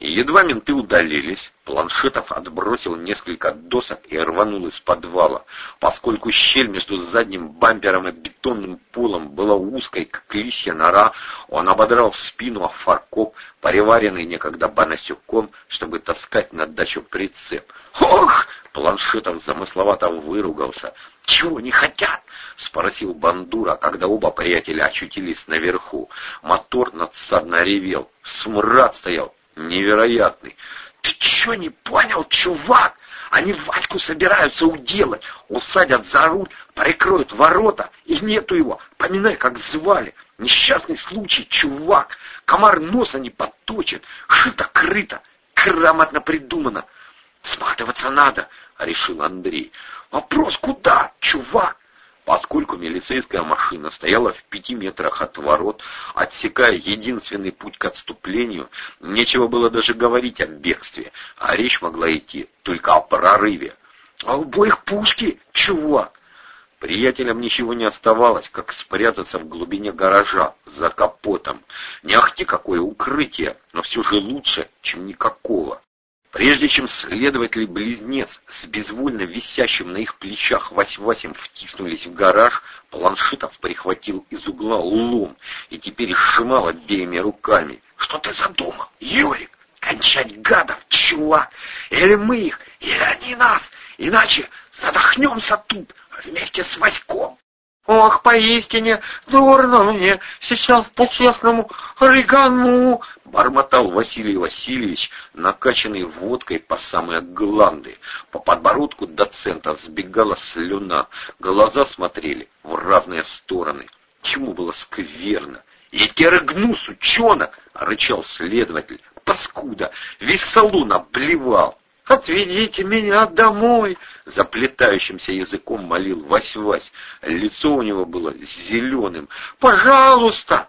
И едва менты удалились, Планшетов отбросил несколько досок и рванул из подвала. Поскольку щель между задним бампером и бетонным полом была узкой, как лисья нора, он ободрал спину о фаркоп, приваренный некогда банасюком, чтобы таскать на дачу прицеп. «Ох!» — Планшетов замысловато выругался. «Чего не хотят?» — спросил Бандура, когда оба приятеля очутились наверху. Мотор надсадно ревел. Смрад стоял невероятный. «Ты что не понял, чувак? Они Ваську собираются уделать, усадят за руль, прикроют ворота, и нету его. Поминай, как звали. Несчастный случай, чувак. Комар носа не подточит. Шито-крыто. Грамотно придумано. Сматываться надо, решил Андрей. Вопрос куда, чувак? Поскольку милицейская машина стояла в пяти метрах от ворот, отсекая единственный путь к отступлению, нечего было даже говорить о бегстве, а речь могла идти только о прорыве. «А у обоих пушки, чувак!» Приятелям ничего не оставалось, как спрятаться в глубине гаража, за капотом. Не ахти какое укрытие, но все же лучше, чем никакого. Прежде чем следователь-близнец с безвольно висящим на их плечах Вась-Васем втиснулись в гараж, Планшетов прихватил из угла лом и теперь сжимал обеими руками. «Что ты задумал, Юрик? Кончать гадов, чувак! Или мы их, или они нас! Иначе задохнемся тут вместе с Васьком!» Ох, поистине, дурно мне, сейчас по-честному рыгану, — бормотал Василий Васильевич, накачанный водкой по самые гланды. По подбородку доцента сбегала слюна, глаза смотрели в разные стороны. Ему было скверно. «Я тебя рыгну, сучонок!» — рычал следователь. «Паскуда! Весь салон обливал!» «Отведите меня домой!» — заплетающимся языком молил Вась-Вась. Лицо у него было зеленым. «Пожалуйста!»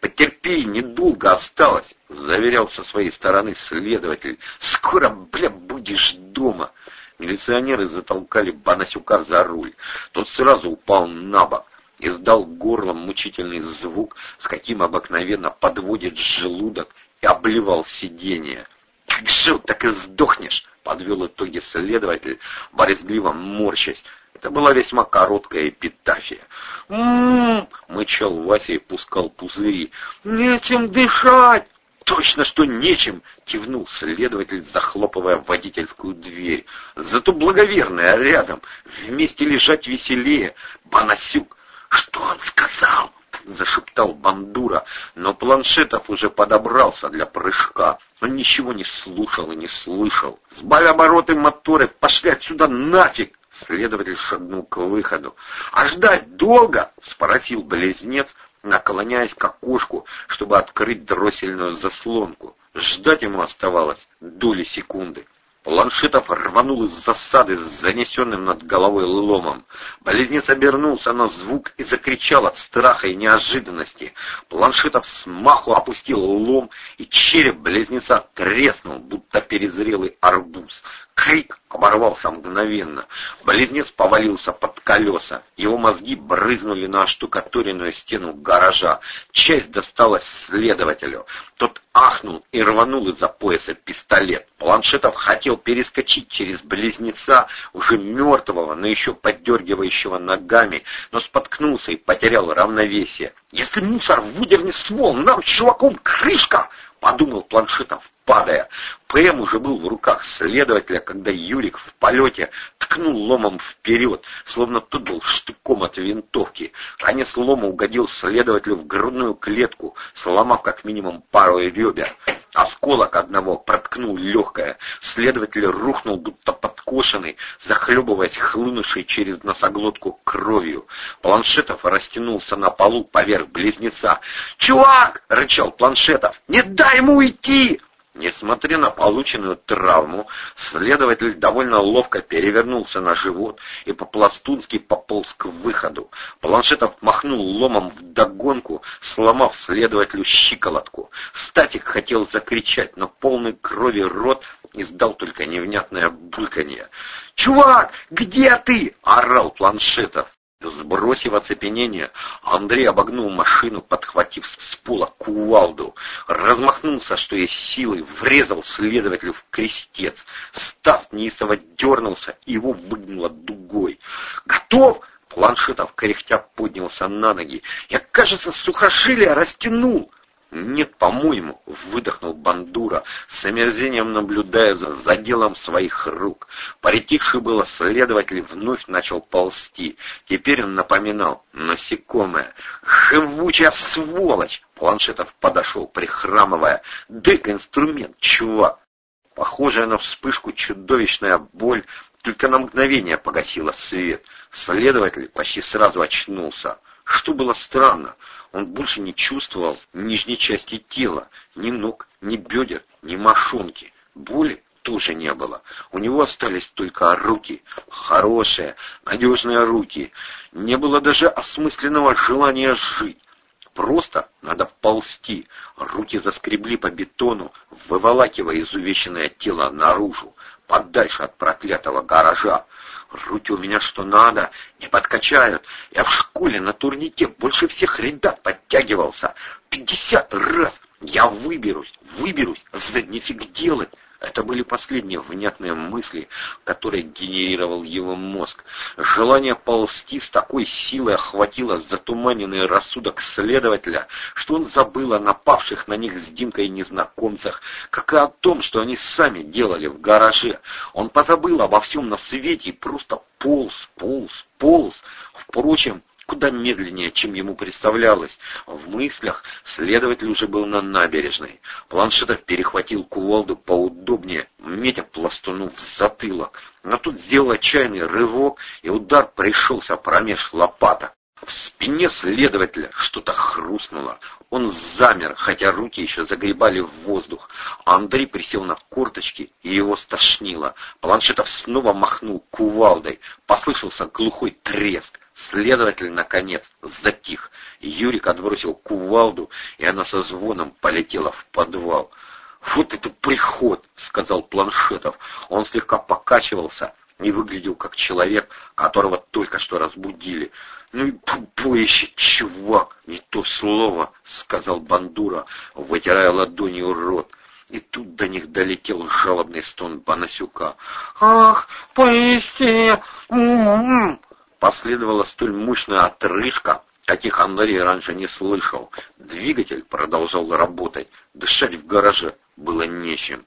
«Потерпи, недолго осталось!» — заверял со своей стороны следователь. «Скоро, бля, будешь дома!» Милиционеры затолкали Банасюка за руль. Тот сразу упал на бок издал горлом мучительный звук, с каким обыкновенно подводит желудок, и обливал сиденье. «Как жил, так и сдохнешь!» — подвел итоги следователь, борезгливо морщась. Это была весьма короткая эпитафия. «М-м-м!» — мычал Вася и пускал пузыри. «Нечем дышать!» «Точно, что нечем!» — кивнул следователь, захлопывая водительскую дверь. «Зато благоверная рядом. Вместе лежать веселее. Банасюк!» «Что он сказал?» — зашептал Бандура, но Планшетов уже подобрался для прыжка. Он ничего не слушал и не слышал. «Сбавь обороты моторы, пошли отсюда нафиг!» Следователь шагнул к выходу. «А ждать долго?» — спросил близнец, наклоняясь к окошку, чтобы открыть дроссельную заслонку. Ждать ему оставалось доли секунды. Планшетов рванул из засады с занесенным над головой ломом. Болезнец обернулся на звук и закричал от страха и неожиданности. Планшетов смаху опустил лом, и череп близнеца треснул, будто перезрелый арбуз. Крик оборвался мгновенно. Близнец повалился под колеса. Его мозги брызнули на штукатуренную стену гаража. Часть досталась следователю. Тот ахнул и рванул из-за пояса пистолет. Планшетов хотел перескочить через близнеца, уже мертвого, но еще поддергивающего ногами, но споткнулся и потерял равновесие. «Если мусор выдернет ствол, нам, чуваком, крышка!» — подумал Планшетов падая. ПМ уже был в руках следователя, когда Юрик в полете ткнул ломом вперед, словно тот был штыком от винтовки. Конец лома угодил следователю в грудную клетку, сломав как минимум пару ребер. Осколок одного проткнул легкое. Следователь рухнул, будто подкошенный, захлебываясь хлынувшей через носоглотку кровью. Планшетов растянулся на полу поверх близнеца. «Чувак!» — рычал Планшетов. «Не дай ему уйти!» Несмотря на полученную травму, следователь довольно ловко перевернулся на живот и по-пластунски пополз к выходу. Планшетов махнул ломом в догонку, сломав следователю щиколотку. Статик хотел закричать, но полный крови рот издал только невнятное бульканье. «Чувак, где ты?» — орал Планшетов. Сбросив оцепенение, Андрей обогнул машину, подхватив с пола кувалду, размахнулся, что есть силы, врезал следователю в крестец. Стас неистово дернулся, и его выгнуло дугой. «Готов!» Планшетов кряхтя поднялся на ноги. «Я, кажется, сухожилия растянул!» «Нет, по-моему», — выдохнул Бандура, с омерзением наблюдая за, за делом своих рук. Поретихший было следователь вновь начал ползти. Теперь он напоминал насекомое. «Живучая сволочь!» Планшетов подошел, прихрамывая. «Дай-ка инструмент, чувак!» Похожая на вспышку чудовищная боль только на мгновение погасила свет. Следователь почти сразу очнулся. Что было странно, он больше не чувствовал нижней части тела, ни ног, ни бедер, ни мошонки. Боли тоже не было. У него остались только руки, хорошие, надежные руки. Не было даже осмысленного желания жить. Просто надо ползти. Руки заскребли по бетону, выволакивая изувеченное тело наружу, подальше от проклятого гаража. Руки у меня что надо, не подкачают. Я в школе на турнике больше всех ребят подтягивался. Пятьдесят раз. Я выберусь, выберусь. За нифиг делать. Это были последние внятные мысли, которые генерировал его мозг. Желание ползти с такой силой охватило затуманенный рассудок следователя, что он забыл о напавших на них с Димкой незнакомцах, как и о том, что они сами делали в гараже. Он позабыл обо всем на свете и просто полз, полз, полз. Впрочем, куда медленнее, чем ему представлялось. В мыслях следователь уже был на набережной. Планшетов перехватил кувалду поудобнее, метя пластуну в затылок. Но тут сделал отчаянный рывок, и удар пришелся промеж лопаток. В спине следователя что-то хрустнуло. Он замер, хотя руки еще загребали в воздух. Андрей присел на корточки, и его стошнило. Планшетов снова махнул кувалдой. Послышался глухой треск. Следователь, наконец, затих. Юрик отбросил кувалду, и она со звоном полетела в подвал. «Вот это приход!» — сказал Планшетов. Он слегка покачивался и выглядел как человек, которого только что разбудили. «Ну и побоище, чувак! Не то слово!» — сказал Бандура, вытирая ладонью рот. И тут до них долетел жалобный стон Банасюка. «Ах, поистине! М-м-м!» Последовала столь мощная отрыжка, каких Андрей раньше не слышал. Двигатель продолжал работать, дышать в гараже было нечем.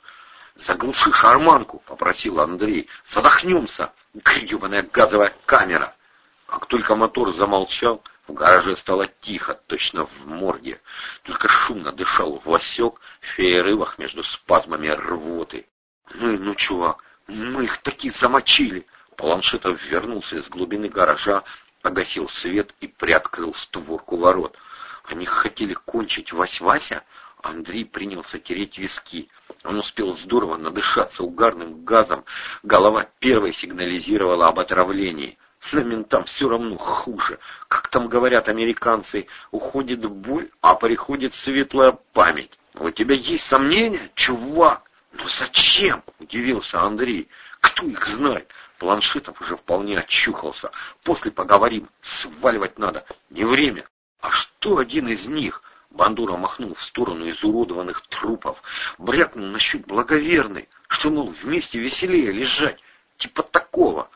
«Заглуши шарманку», — попросил Андрей. «Задохнемся!» Гребаная газовая камера. Как только мотор замолчал, в гараже стало тихо, точно в морге. Только шумно дышал Васек в перерывах между спазмами рвоты. «Ну, ну, чувак, мы их таки замочили!» Планшетов вернулся из глубины гаража, погасил свет и приоткрыл створку ворот. Они хотели кончить Вась-Вася? Андрей принялся тереть виски. Он успел здорово надышаться угарным газом. Голова первой сигнализировала об отравлении. Но ментам все равно хуже. Как там говорят американцы, уходит боль, а приходит светлая память. У тебя есть сомнения, чувак? Ну зачем? Удивился Андрей. Кто их знает? Планшетов уже вполне очухался. После поговорим. Сваливать надо. Не время. А что один из них? Бандура махнул в сторону изуродованных трупов. Брякнул насчет благоверной, что, мол, вместе веселее лежать. Типа такого.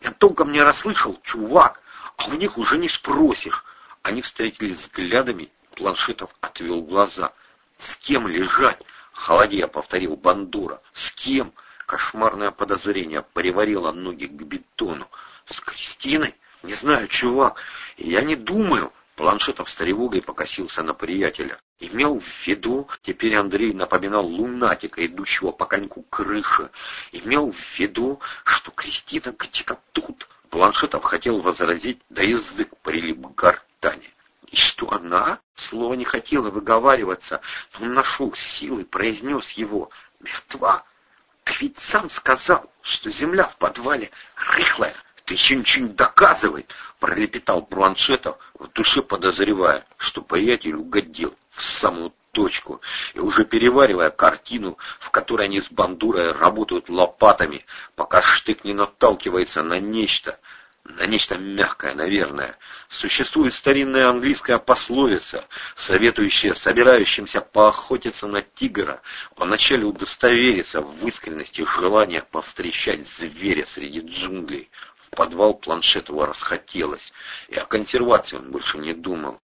Я толком не расслышал, чувак, а у них уже не спросишь. Они встретились взглядами, Планшетов отвел глаза. С кем лежать? Холодея повторил Бандура. С кем? Кошмарное подозрение приварило ноги к бетону. С Кристиной? Не знаю, чувак. Я не думаю. Планшетов с тревогой покосился на приятеля. Имел в виду, теперь Андрей напоминал лунатика, идущего по коньку крыши, имел в виду, что Кристина где-то тут. Планшетов хотел возразить, да язык прилип к гортани. И что она? Слово не хотело выговариваться, но он нашел силы, произнес его. Мертва. Ты ведь сам сказал, что земля в подвале рыхлая. «Ты чем-чем доказывай!» — пролепетал Планшетов, в душе подозревая, что приятель угодил в самую точку, и уже переваривая картину, в которой они с бандурой работают лопатами, пока штык не наталкивается на нечто, на нечто мягкое, наверное. Существует старинная английская пословица, советующая собирающимся поохотиться на тигра, а поначалу удостовериться в искренности желания повстречать зверя среди джунглей подвал подвал его расхотелось, и о консервации он больше не думал.